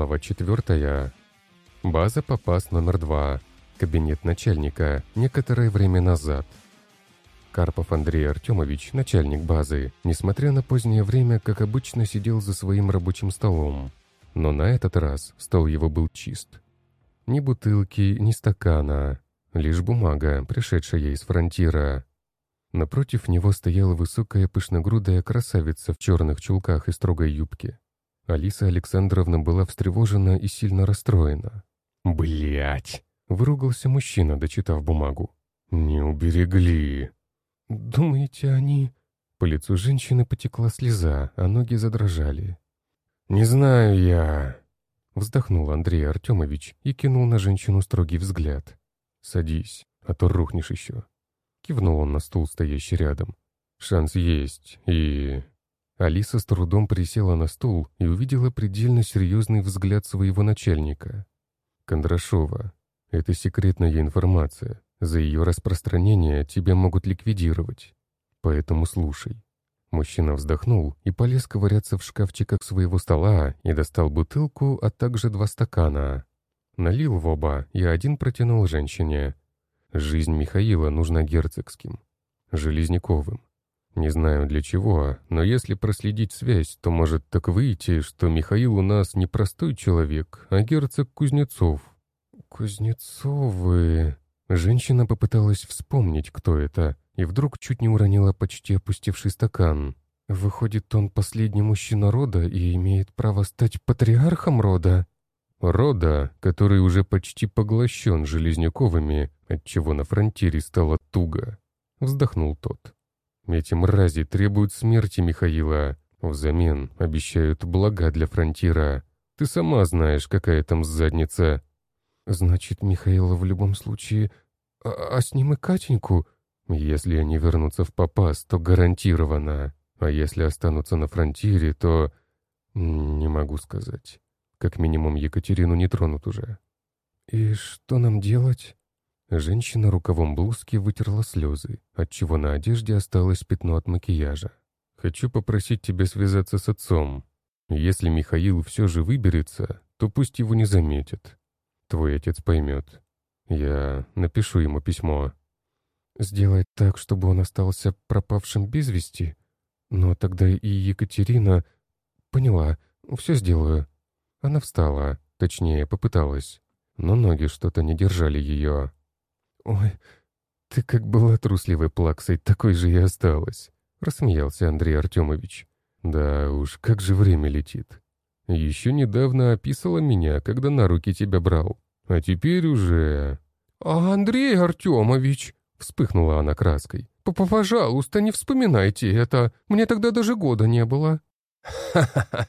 Глава 4. База Попас номер 2. Кабинет начальника. Некоторое время назад. Карпов Андрей Артемович, начальник базы, несмотря на позднее время, как обычно, сидел за своим рабочим столом. Но на этот раз стол его был чист. Ни бутылки, ни стакана. Лишь бумага, пришедшая из фронтира. Напротив него стояла высокая пышногрудая красавица в черных чулках и строгой юбке. Алиса Александровна была встревожена и сильно расстроена. Блять! выругался мужчина, дочитав бумагу. «Не уберегли!» «Думаете, они...» По лицу женщины потекла слеза, а ноги задрожали. «Не знаю я...» Вздохнул Андрей Артемович и кинул на женщину строгий взгляд. «Садись, а то рухнешь еще». Кивнул он на стул, стоящий рядом. «Шанс есть, и...» Алиса с трудом присела на стул и увидела предельно серьезный взгляд своего начальника. «Кондрашова, это секретная информация. За ее распространение тебя могут ликвидировать. Поэтому слушай». Мужчина вздохнул и полез ковыряться в шкафчиках своего стола и достал бутылку, а также два стакана. Налил в оба и один протянул женщине. Жизнь Михаила нужна герцогским, Железняковым. Не знаю для чего, но если проследить связь, то может так выйти, что Михаил у нас не простой человек, а герцог Кузнецов. Кузнецовы... Женщина попыталась вспомнить, кто это, и вдруг чуть не уронила почти опустевший стакан. Выходит, он последний мужчина рода и имеет право стать патриархом рода? Рода, который уже почти поглощен Железняковыми, отчего на фронтире стало туго. Вздохнул тот. Эти мрази требуют смерти Михаила. Взамен обещают блага для фронтира. Ты сама знаешь, какая там задница. Значит, Михаила в любом случае... А, а с ним и Катеньку? Если они вернутся в Попас, то гарантированно. А если останутся на фронтире, то... Не могу сказать. Как минимум Екатерину не тронут уже. «И что нам делать?» Женщина рукавом блузки вытерла слезы, отчего на одежде осталось пятно от макияжа. «Хочу попросить тебя связаться с отцом. Если Михаил все же выберется, то пусть его не заметят. Твой отец поймет. Я напишу ему письмо». «Сделать так, чтобы он остался пропавшим без вести? Но тогда и Екатерина...» «Поняла, все сделаю». Она встала, точнее, попыталась, но ноги что-то не держали ее. «Ой, ты как была трусливой плаксой, такой же и осталась», — рассмеялся Андрей Артемович. «Да уж, как же время летит. Еще недавно описала меня, когда на руки тебя брал. А теперь уже...» «А Андрей Артемович!» — вспыхнула она краской. «Пожалуйста, не вспоминайте это. Мне тогда даже года не было». «Ха-ха-ха!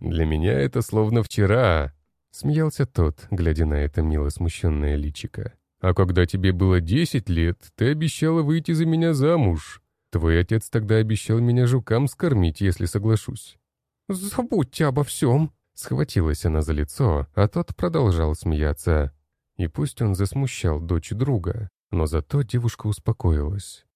Для меня это словно вчера!» — смеялся тот, глядя на это мило смущенное личико. А когда тебе было десять лет, ты обещала выйти за меня замуж. Твой отец тогда обещал меня жукам скормить, если соглашусь». «Забудьте обо всем!» Схватилась она за лицо, а тот продолжал смеяться. И пусть он засмущал дочь друга, но зато девушка успокоилась.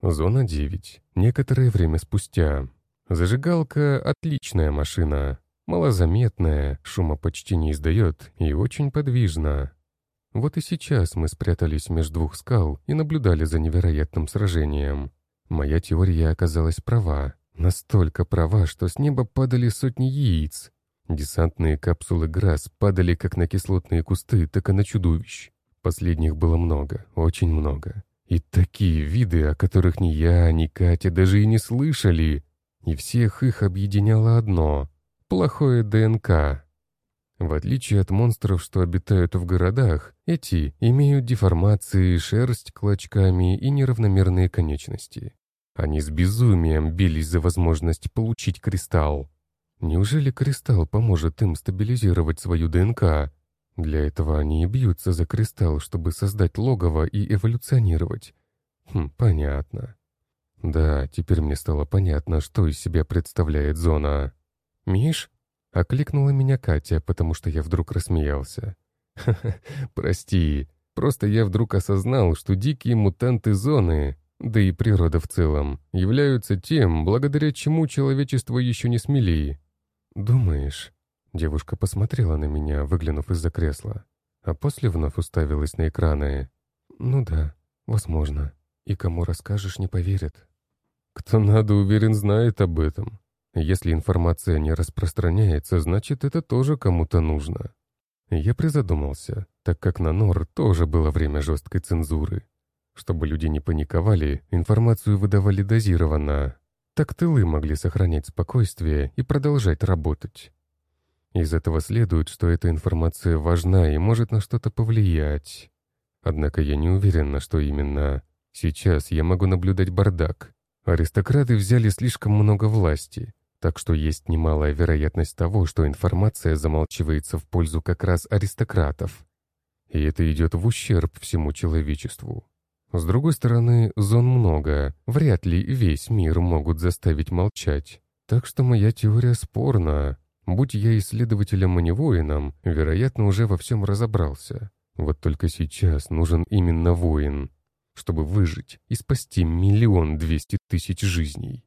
Зона 9. Некоторое время спустя. Зажигалка — отличная машина. Малозаметная, шума почти не издает и очень подвижна. Вот и сейчас мы спрятались между двух скал и наблюдали за невероятным сражением. Моя теория оказалась права. Настолько права, что с неба падали сотни яиц. Десантные капсулы ГРАС падали как на кислотные кусты, так и на чудовищ. Последних было много, очень много. И такие виды, о которых ни я, ни Катя даже и не слышали. И всех их объединяло одно — плохое ДНК. В отличие от монстров, что обитают в городах, эти имеют деформации, шерсть клочками и неравномерные конечности. Они с безумием бились за возможность получить кристалл. Неужели кристалл поможет им стабилизировать свою ДНК? Для этого они и бьются за кристалл, чтобы создать логово и эволюционировать. Хм, понятно. Да, теперь мне стало понятно, что из себя представляет зона. «Миш?» Окликнула меня Катя, потому что я вдруг рассмеялся. «Ха-ха, прости. Просто я вдруг осознал, что дикие мутанты зоны, да и природа в целом, являются тем, благодаря чему человечество еще не смелее. Думаешь?» Девушка посмотрела на меня, выглянув из-за кресла, а после вновь уставилась на экраны. «Ну да, возможно. И кому расскажешь, не поверят». «Кто надо, уверен, знает об этом. Если информация не распространяется, значит, это тоже кому-то нужно». Я призадумался, так как на НОР тоже было время жесткой цензуры. Чтобы люди не паниковали, информацию выдавали дозированно. Так тылы могли сохранять спокойствие и продолжать работать. Из этого следует, что эта информация важна и может на что-то повлиять. Однако я не уверен, что именно. Сейчас я могу наблюдать бардак. Аристократы взяли слишком много власти, так что есть немалая вероятность того, что информация замалчивается в пользу как раз аристократов. И это идет в ущерб всему человечеству. С другой стороны, зон много, вряд ли весь мир могут заставить молчать. Так что моя теория спорна. Будь я исследователем, а не воином, вероятно, уже во всем разобрался. Вот только сейчас нужен именно воин, чтобы выжить и спасти миллион двести тысяч жизней.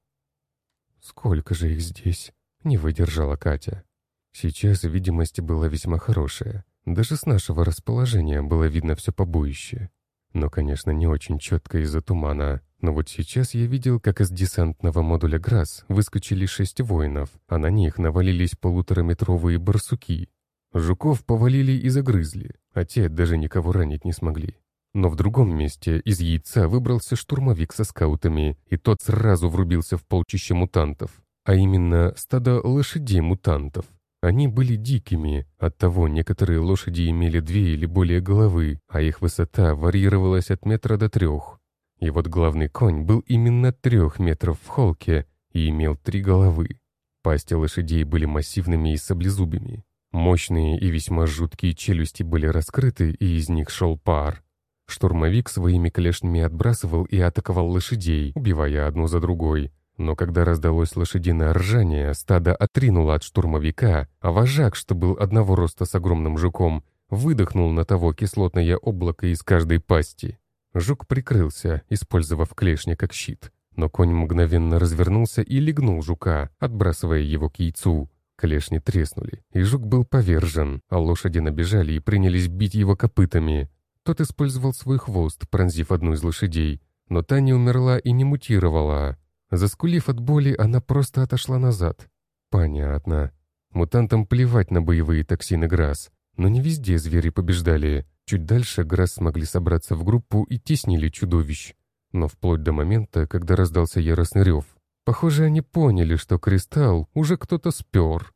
«Сколько же их здесь?» — не выдержала Катя. Сейчас видимость была весьма хорошая. Даже с нашего расположения было видно все побоище. Но, конечно, не очень четко из-за тумана. Но вот сейчас я видел, как из десантного модуля ГРАС выскочили шесть воинов, а на них навалились полутораметровые барсуки. Жуков повалили и загрызли, а те даже никого ранить не смогли. Но в другом месте из яйца выбрался штурмовик со скаутами, и тот сразу врубился в полчище мутантов, а именно стадо лошадей-мутантов. Они были дикими, оттого некоторые лошади имели две или более головы, а их высота варьировалась от метра до трех. И вот главный конь был именно трех метров в холке и имел три головы. Пасти лошадей были массивными и саблезубыми. Мощные и весьма жуткие челюсти были раскрыты, и из них шел пар. Штурмовик своими клешнями отбрасывал и атаковал лошадей, убивая одну за другой, но когда раздалось лошадиное ржание, стадо отринуло от штурмовика, а вожак, что был одного роста с огромным жуком, выдохнул на того кислотное облако из каждой пасти. Жук прикрылся, использовав клешни как щит. Но конь мгновенно развернулся и легнул жука, отбрасывая его к яйцу. Клешни треснули, и жук был повержен, а лошади набежали и принялись бить его копытами. Тот использовал свой хвост, пронзив одну из лошадей, но та не умерла и не мутировала. Заскулив от боли, она просто отошла назад. Понятно. Мутантам плевать на боевые токсины ГРАС. Но не везде звери побеждали. Чуть дальше ГРАС смогли собраться в группу и теснили чудовищ. Но вплоть до момента, когда раздался яростный рев. Похоже, они поняли, что кристалл уже кто-то спер.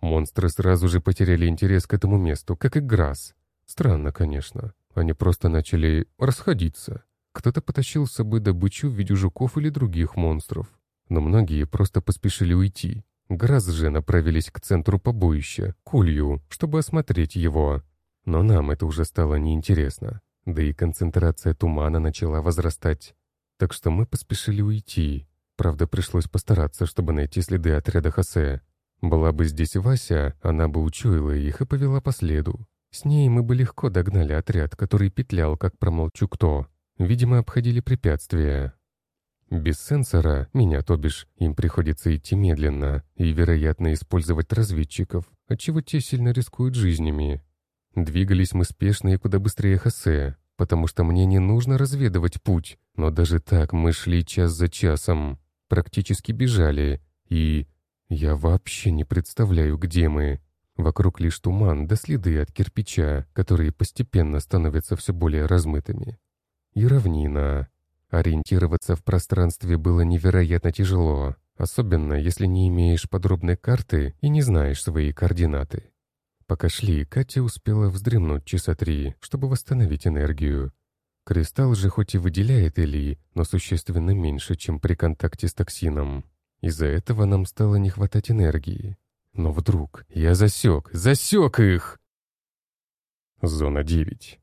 Монстры сразу же потеряли интерес к этому месту, как и ГРАС. Странно, конечно. Они просто начали расходиться. Кто-то потащил с собой добычу в виде жуков или других монстров. Но многие просто поспешили уйти. Граз же направились к центру побоища, к улью, чтобы осмотреть его. Но нам это уже стало неинтересно. Да и концентрация тумана начала возрастать. Так что мы поспешили уйти. Правда, пришлось постараться, чтобы найти следы отряда Хосе. Была бы здесь Вася, она бы учуяла их и повела по следу. С ней мы бы легко догнали отряд, который петлял, как промолчу кто. Видимо, обходили препятствия. Без сенсора, меня то бишь, им приходится идти медленно и, вероятно, использовать разведчиков, отчего те сильно рискуют жизнями. Двигались мы спешно и куда быстрее Хосе, потому что мне не нужно разведывать путь, но даже так мы шли час за часом, практически бежали, и... Я вообще не представляю, где мы. Вокруг лишь туман да следы от кирпича, которые постепенно становятся все более размытыми и равнина. Ориентироваться в пространстве было невероятно тяжело, особенно если не имеешь подробной карты и не знаешь свои координаты. Пока шли, Катя успела вздремнуть часа три, чтобы восстановить энергию. Кристалл же хоть и выделяет Эли, но существенно меньше, чем при контакте с токсином. Из-за этого нам стало не хватать энергии. Но вдруг я засек, засек их! Зона 9.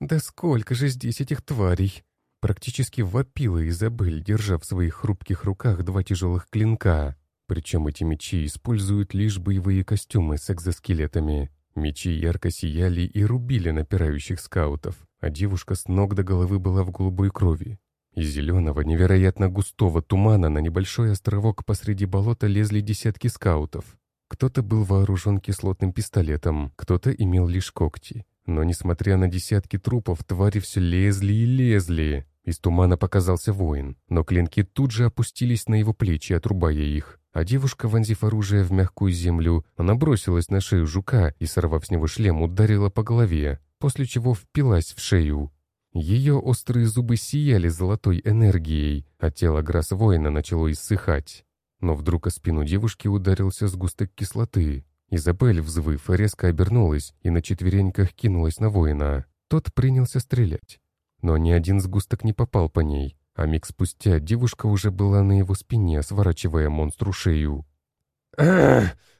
«Да сколько же здесь этих тварей!» Практически вопила Изабель, держа в своих хрупких руках два тяжелых клинка. Причем эти мечи используют лишь боевые костюмы с экзоскелетами. Мечи ярко сияли и рубили напирающих скаутов, а девушка с ног до головы была в голубой крови. Из зеленого, невероятно густого тумана на небольшой островок посреди болота лезли десятки скаутов. Кто-то был вооружен кислотным пистолетом, кто-то имел лишь когти. Но, несмотря на десятки трупов, твари все лезли и лезли. Из тумана показался воин, но клинки тут же опустились на его плечи, отрубая их. А девушка, вонзив оружие в мягкую землю, она бросилась на шею жука и, сорвав с него шлем, ударила по голове, после чего впилась в шею. Ее острые зубы сияли золотой энергией, а тело Грасс воина начало иссыхать. Но вдруг о спину девушки ударился сгусток кислоты. Изабель, взвыв, резко обернулась и на четвереньках кинулась на воина. Тот принялся стрелять. Но ни один сгусток не попал по ней, а миг спустя девушка уже была на его спине, сворачивая монстру шею.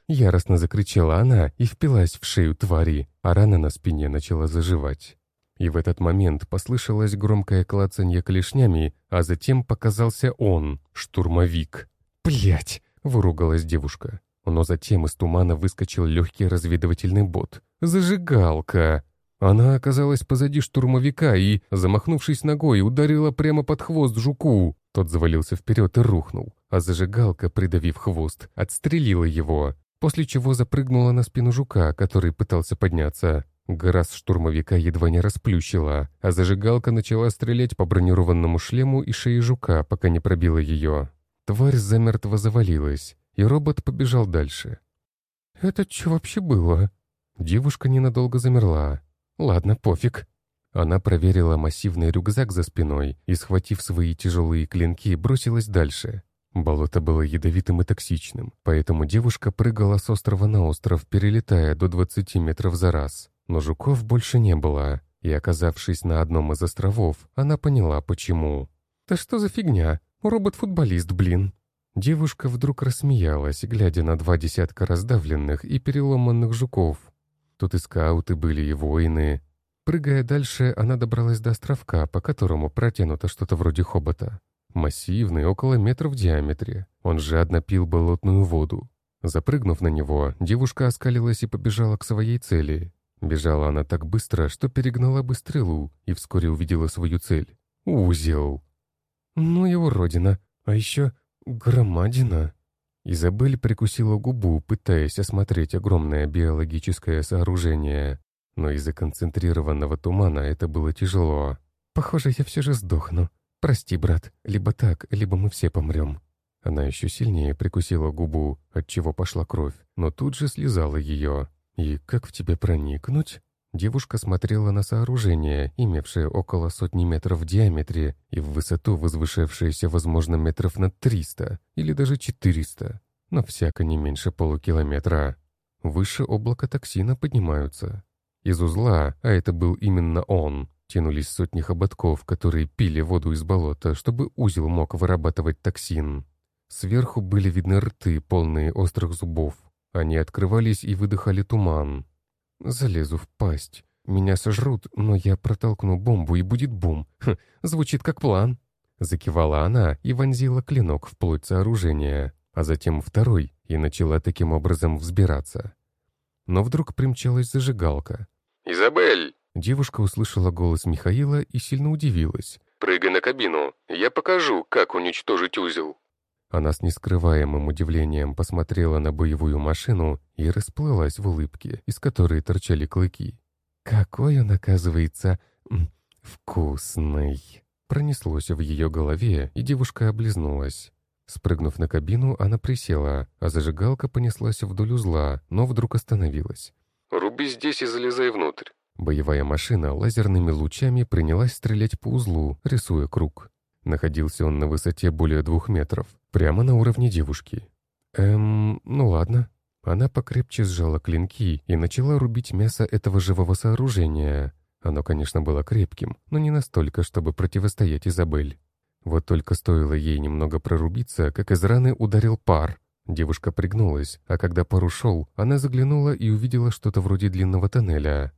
Яростно закричала она и впилась в шею твари, а рана на спине начала заживать. И в этот момент послышалось громкое клацанье клешнями, а затем показался он, штурмовик. «Блядь!» — выругалась девушка. Но затем из тумана выскочил легкий разведывательный бот. «Зажигалка!» Она оказалась позади штурмовика и, замахнувшись ногой, ударила прямо под хвост жуку. Тот завалился вперед и рухнул, а зажигалка, придавив хвост, отстрелила его, после чего запрыгнула на спину жука, который пытался подняться. Гора штурмовика едва не расплющила, а зажигалка начала стрелять по бронированному шлему и шее жука, пока не пробила ее. Тварь замертво завалилась, и робот побежал дальше. «Это что вообще было?» Девушка ненадолго замерла. «Ладно, пофиг». Она проверила массивный рюкзак за спиной и, схватив свои тяжелые клинки, бросилась дальше. Болото было ядовитым и токсичным, поэтому девушка прыгала с острова на остров, перелетая до 20 метров за раз. Но жуков больше не было, и, оказавшись на одном из островов, она поняла, почему. «Да что за фигня? Робот-футболист, блин!» Девушка вдруг рассмеялась, глядя на два десятка раздавленных и переломанных жуков. Тут и скауты были, и воины. Прыгая дальше, она добралась до островка, по которому протянуто что-то вроде хобота. Массивный, около метра в диаметре. Он жадно пил болотную воду. Запрыгнув на него, девушка оскалилась и побежала к своей цели. Бежала она так быстро, что перегнала бы стрелу и вскоре увидела свою цель. Узел. Ну его родина. А еще громадина. Изабель прикусила губу, пытаясь осмотреть огромное биологическое сооружение. Но из-за концентрированного тумана это было тяжело. «Похоже, я все же сдохну. Прости, брат, либо так, либо мы все помрем». Она еще сильнее прикусила губу, отчего пошла кровь, но тут же слезала ее. «И как в тебе проникнуть?» Девушка смотрела на сооружение, имевшее около сотни метров в диаметре и в высоту возвышавшееся, возможно, метров на 300 или даже 400, но всяко не меньше полукилометра. Выше облака токсина поднимаются. Из узла, а это был именно он, тянулись сотни хоботков, которые пили воду из болота, чтобы узел мог вырабатывать токсин. Сверху были видны рты, полные острых зубов. Они открывались и выдыхали туман. Залезу в пасть. Меня сожрут, но я протолкну бомбу, и будет бум. Хм, звучит как план. Закивала она и вонзила клинок в плоть сооружения, а затем второй, и начала таким образом взбираться. Но вдруг примчалась зажигалка. «Изабель!» Девушка услышала голос Михаила и сильно удивилась. «Прыгай на кабину. Я покажу, как уничтожить узел». Она с нескрываемым удивлением посмотрела на боевую машину и расплылась в улыбке, из которой торчали клыки. «Какой он, оказывается, вкусный!» Пронеслось в ее голове, и девушка облизнулась. Спрыгнув на кабину, она присела, а зажигалка понеслась вдоль узла, но вдруг остановилась. «Руби здесь и залезай внутрь». Боевая машина лазерными лучами принялась стрелять по узлу, рисуя круг. Находился он на высоте более двух метров, прямо на уровне девушки. Эм, ну ладно. Она покрепче сжала клинки и начала рубить мясо этого живого сооружения. Оно, конечно, было крепким, но не настолько, чтобы противостоять Изабель. Вот только стоило ей немного прорубиться, как из раны ударил пар. Девушка пригнулась, а когда пар ушел, она заглянула и увидела что-то вроде длинного тоннеля.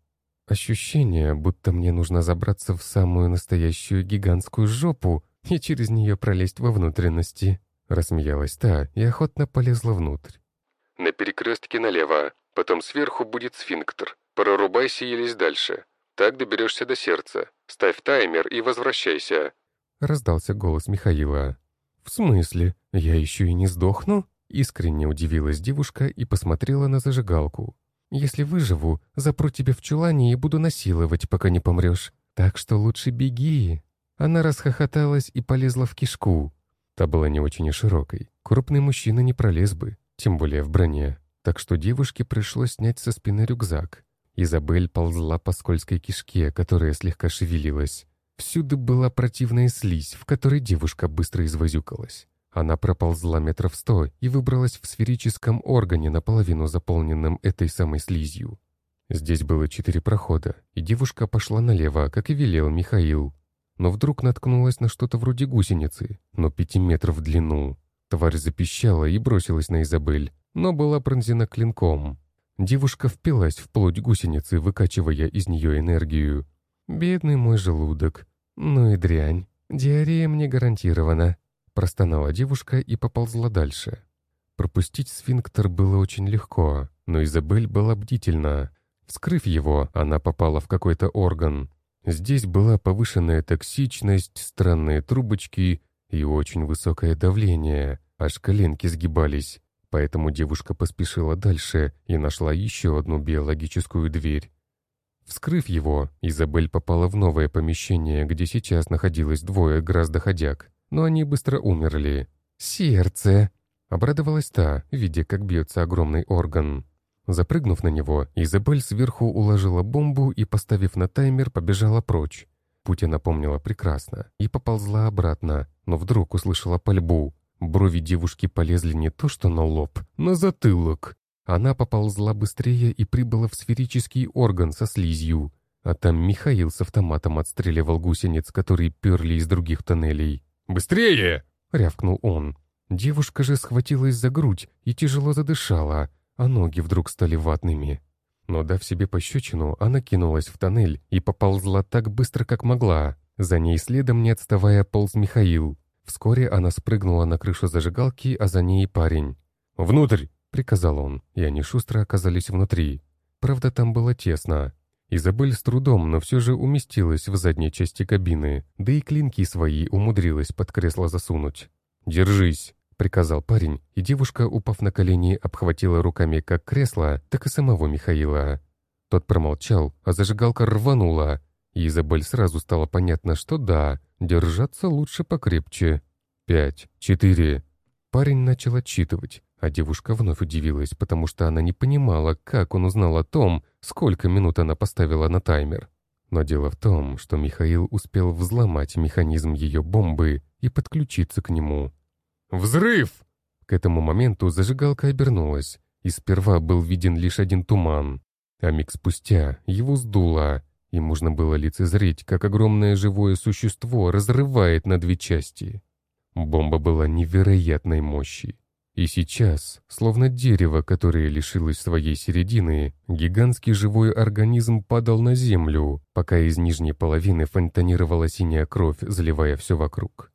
Ощущение, будто мне нужно забраться в самую настоящую гигантскую жопу, и через нее пролезть во внутренности. Рассмеялась та и охотно полезла внутрь. «На перекрестке налево, потом сверху будет сфинктер. Прорубайся и лезь дальше. Так доберешься до сердца. Ставь таймер и возвращайся». Раздался голос Михаила. «В смысле? Я еще и не сдохну? Искренне удивилась девушка и посмотрела на зажигалку. «Если выживу, запру тебя в чулане и буду насиловать, пока не помрешь. Так что лучше беги». Она расхохоталась и полезла в кишку. Та была не очень и широкой. Крупный мужчина не пролез бы, тем более в броне. Так что девушке пришлось снять со спины рюкзак. Изабель ползла по скользкой кишке, которая слегка шевелилась. Всюду была противная слизь, в которой девушка быстро извозюкалась. Она проползла метров сто и выбралась в сферическом органе, наполовину заполненном этой самой слизью. Здесь было четыре прохода, и девушка пошла налево, как и велел Михаил. Но вдруг наткнулась на что-то вроде гусеницы, но пяти метров в длину. Тварь запищала и бросилась на Изабель, но была пронзена клинком. Девушка впилась в плоть гусеницы, выкачивая из нее энергию. «Бедный мой желудок. Ну и дрянь. Диарея мне гарантирована», — простонала девушка и поползла дальше. Пропустить сфинктер было очень легко, но Изабель была бдительна. Вскрыв его, она попала в какой-то орган. Здесь была повышенная токсичность, странные трубочки и очень высокое давление, аж коленки сгибались. Поэтому девушка поспешила дальше и нашла еще одну биологическую дверь. Вскрыв его, Изабель попала в новое помещение, где сейчас находилось двое грозд-доходяг, но они быстро умерли. «Сердце!» — обрадовалась та, видя, как бьется огромный орган. Запрыгнув на него, Изабель сверху уложила бомбу и, поставив на таймер, побежала прочь. Путь она помнила прекрасно и поползла обратно, но вдруг услышала пальбу. Брови девушки полезли не то что на лоб, на затылок. Она поползла быстрее и прибыла в сферический орган со слизью. А там Михаил с автоматом отстреливал гусениц, которые перли из других тоннелей. «Быстрее!» — рявкнул он. Девушка же схватилась за грудь и тяжело задышала, а ноги вдруг стали ватными. Но дав себе пощечину, она кинулась в тоннель и поползла так быстро, как могла. За ней следом, не отставая, полз Михаил. Вскоре она спрыгнула на крышу зажигалки, а за ней парень. «Внутрь!» — приказал он, и они шустро оказались внутри. Правда, там было тесно. Изабель с трудом, но все же уместилась в задней части кабины, да и клинки свои умудрилась под кресло засунуть. «Держись!» — приказал парень, и девушка, упав на колени, обхватила руками как кресло, так и самого Михаила. Тот промолчал, а зажигалка рванула, и Изабель сразу стало понятно, что да, держаться лучше покрепче. Пять, четыре. Парень начал отчитывать, а девушка вновь удивилась, потому что она не понимала, как он узнал о том, сколько минут она поставила на таймер. Но дело в том, что Михаил успел взломать механизм ее бомбы и подключиться к нему. «Взрыв!» К этому моменту зажигалка обернулась, и сперва был виден лишь один туман, а миг спустя его сдуло, и можно было лицезреть, как огромное живое существо разрывает на две части. Бомба была невероятной мощи. И сейчас, словно дерево, которое лишилось своей середины, гигантский живой организм падал на землю, пока из нижней половины фонтанировала синяя кровь, заливая все вокруг.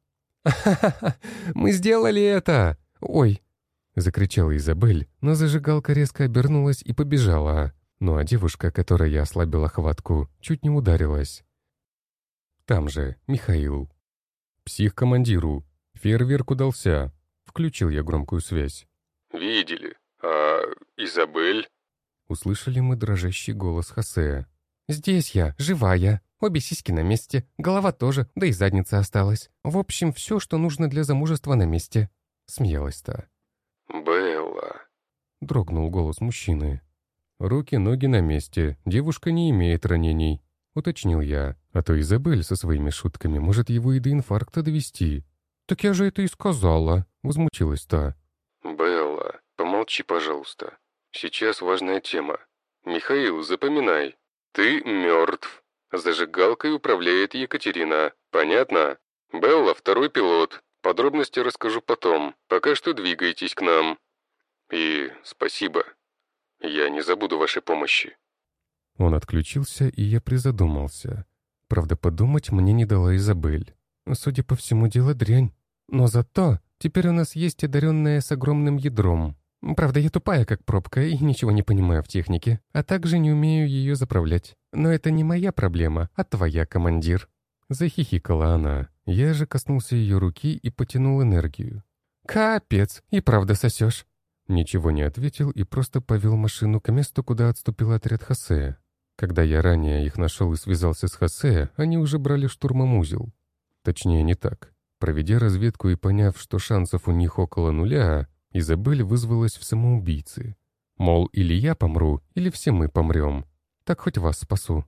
«Ха-ха-ха! Мы сделали это! Ой!» — закричала Изабель, но зажигалка резко обернулась и побежала. Ну а девушка, которая ослабила хватку, чуть не ударилась. Там же Михаил. «Псих-командиру. Фейерверк удался». Включил я громкую связь. «Видели. А Изабель?» Услышали мы дрожащий голос Хосе. «Здесь я, живая. Обе сиськи на месте, голова тоже, да и задница осталась. В общем, все, что нужно для замужества на месте». Смеялась-то. «Белла...» Дрогнул голос мужчины. «Руки, ноги на месте, девушка не имеет ранений», — уточнил я. «А то Изабель со своими шутками может его и до инфаркта довести». «Так я же это и сказала», — возмутилась та. «Белла, помолчи, пожалуйста. Сейчас важная тема. Михаил, запоминай. Ты мертв. Зажигалкой управляет Екатерина. Понятно? Белла — второй пилот. Подробности расскажу потом. Пока что двигайтесь к нам. И спасибо. Я не забуду вашей помощи». Он отключился, и я призадумался. Правда, подумать мне не дала Изабель. Судя по всему, дело дрянь. Но зато теперь у нас есть одаренная с огромным ядром. Правда, я тупая, как пробка, и ничего не понимаю в технике, а также не умею ее заправлять. Но это не моя проблема, а твоя, командир». Захихикала она. Я же коснулся ее руки и потянул энергию. «Капец, и правда сосешь. Ничего не ответил и просто повел машину к месту, куда отступил отряд Хосе. Когда я ранее их нашел и связался с Хосе, они уже брали штурмом узел. Точнее, не так. Проведя разведку и поняв, что шансов у них около нуля, Изабель вызвалась в самоубийцы. Мол, или я помру, или все мы помрем. Так хоть вас спасу.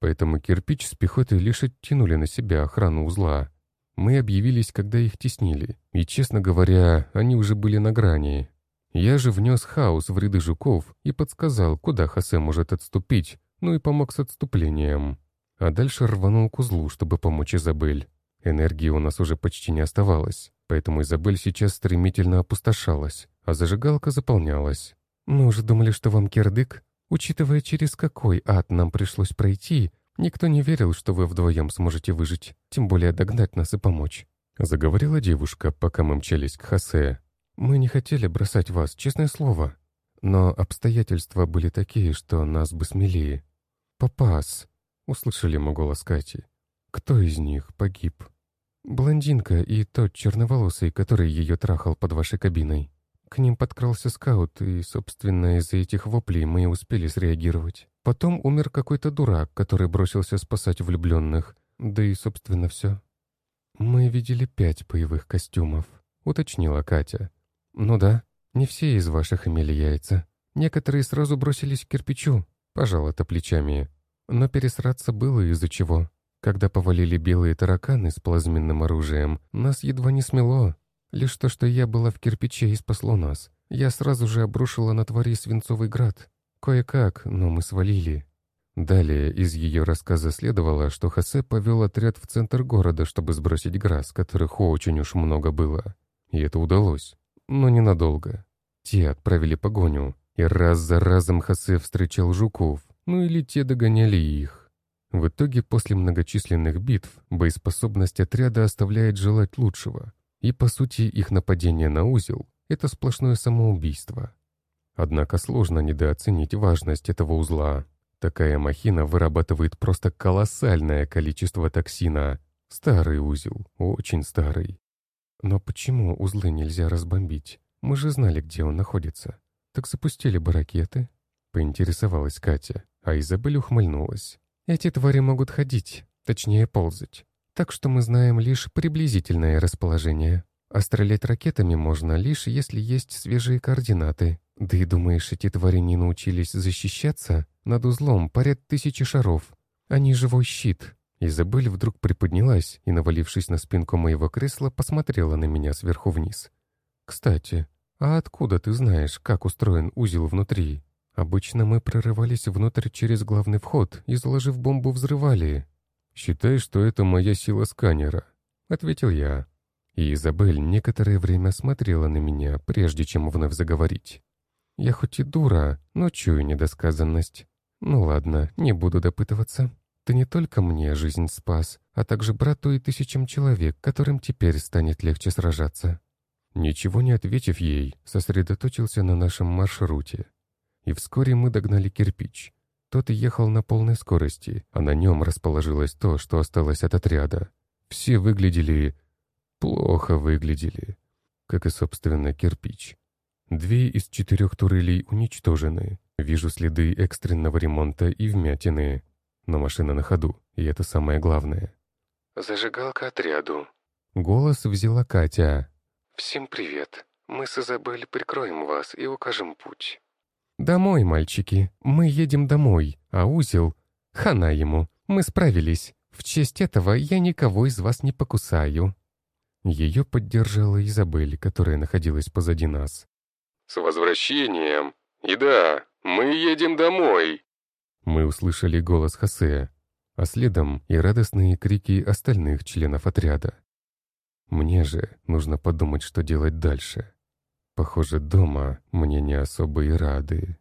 Поэтому кирпич с пехотой лишь оттянули на себя охрану узла. Мы объявились, когда их теснили, и, честно говоря, они уже были на грани. Я же внес хаос в ряды жуков и подсказал, куда Хосе может отступить, ну и помог с отступлением. А дальше рванул к узлу, чтобы помочь Изабель. Энергии у нас уже почти не оставалось, поэтому Изабель сейчас стремительно опустошалась, а зажигалка заполнялась. «Мы уже думали, что вам кирдык. Учитывая, через какой ад нам пришлось пройти, никто не верил, что вы вдвоем сможете выжить, тем более догнать нас и помочь», — заговорила девушка, пока мы мчались к Хосе. «Мы не хотели бросать вас, честное слово. Но обстоятельства были такие, что нас бы смели. «Попас!» — услышали мы голос Кати. «Кто из них погиб?» «Блондинка и тот черноволосый, который ее трахал под вашей кабиной. К ним подкрался скаут, и, собственно, из-за этих воплей мы и успели среагировать. Потом умер какой-то дурак, который бросился спасать влюбленных. Да и, собственно, все. «Мы видели пять боевых костюмов», — уточнила Катя. «Ну да, не все из ваших имели яйца. Некоторые сразу бросились к кирпичу, пожал это плечами. Но пересраться было из-за чего. Когда повалили белые тараканы с плазменным оружием, нас едва не смело. Лишь то, что я была в кирпиче и спасло нас. Я сразу же обрушила на твари свинцовый град. Кое-как, но мы свалили. Далее из ее рассказа следовало, что Хосе повел отряд в центр города, чтобы сбросить грас, которых очень уж много было. И это удалось. Но ненадолго. Те отправили погоню, и раз за разом Хосе встречал жуков, ну или те догоняли их. В итоге, после многочисленных битв, боеспособность отряда оставляет желать лучшего, и, по сути, их нападение на узел — это сплошное самоубийство. Однако сложно недооценить важность этого узла. Такая махина вырабатывает просто колоссальное количество токсина. Старый узел, очень старый. Но почему узлы нельзя разбомбить? Мы же знали, где он находится. «Так запустили бы ракеты?» — поинтересовалась Катя, а Изабель ухмыльнулась. «Эти твари могут ходить, точнее ползать. Так что мы знаем лишь приблизительное расположение. А стрелять ракетами можно лишь, если есть свежие координаты. Да и думаешь, эти твари не научились защищаться? Над узлом парят тысячи шаров. Они живой щит». Изабель вдруг приподнялась и, навалившись на спинку моего кресла, посмотрела на меня сверху вниз. «Кстати, «А откуда ты знаешь, как устроен узел внутри? Обычно мы прорывались внутрь через главный вход и, заложив бомбу, взрывали». «Считай, что это моя сила сканера», — ответил я. И Изабель некоторое время смотрела на меня, прежде чем вновь заговорить. «Я хоть и дура, но чую недосказанность. Ну ладно, не буду допытываться. Ты не только мне жизнь спас, а также брату и тысячам человек, которым теперь станет легче сражаться. Ничего не ответив ей, сосредоточился на нашем маршруте. И вскоре мы догнали кирпич. Тот ехал на полной скорости, а на нем расположилось то, что осталось от отряда. Все выглядели... плохо выглядели. Как и, собственно, кирпич. Две из четырех турелей уничтожены. Вижу следы экстренного ремонта и вмятины. Но машина на ходу, и это самое главное. «Зажигалка отряду». Голос взяла Катя. «Всем привет. Мы с Изабель прикроем вас и укажем путь». «Домой, мальчики. Мы едем домой. А узел? Хана ему. Мы справились. В честь этого я никого из вас не покусаю». Ее поддержала Изабель, которая находилась позади нас. «С возвращением! И да, мы едем домой!» Мы услышали голос Хосе, а следом и радостные крики остальных членов отряда. Мне же нужно подумать, что делать дальше. Похоже, дома мне не особо и рады.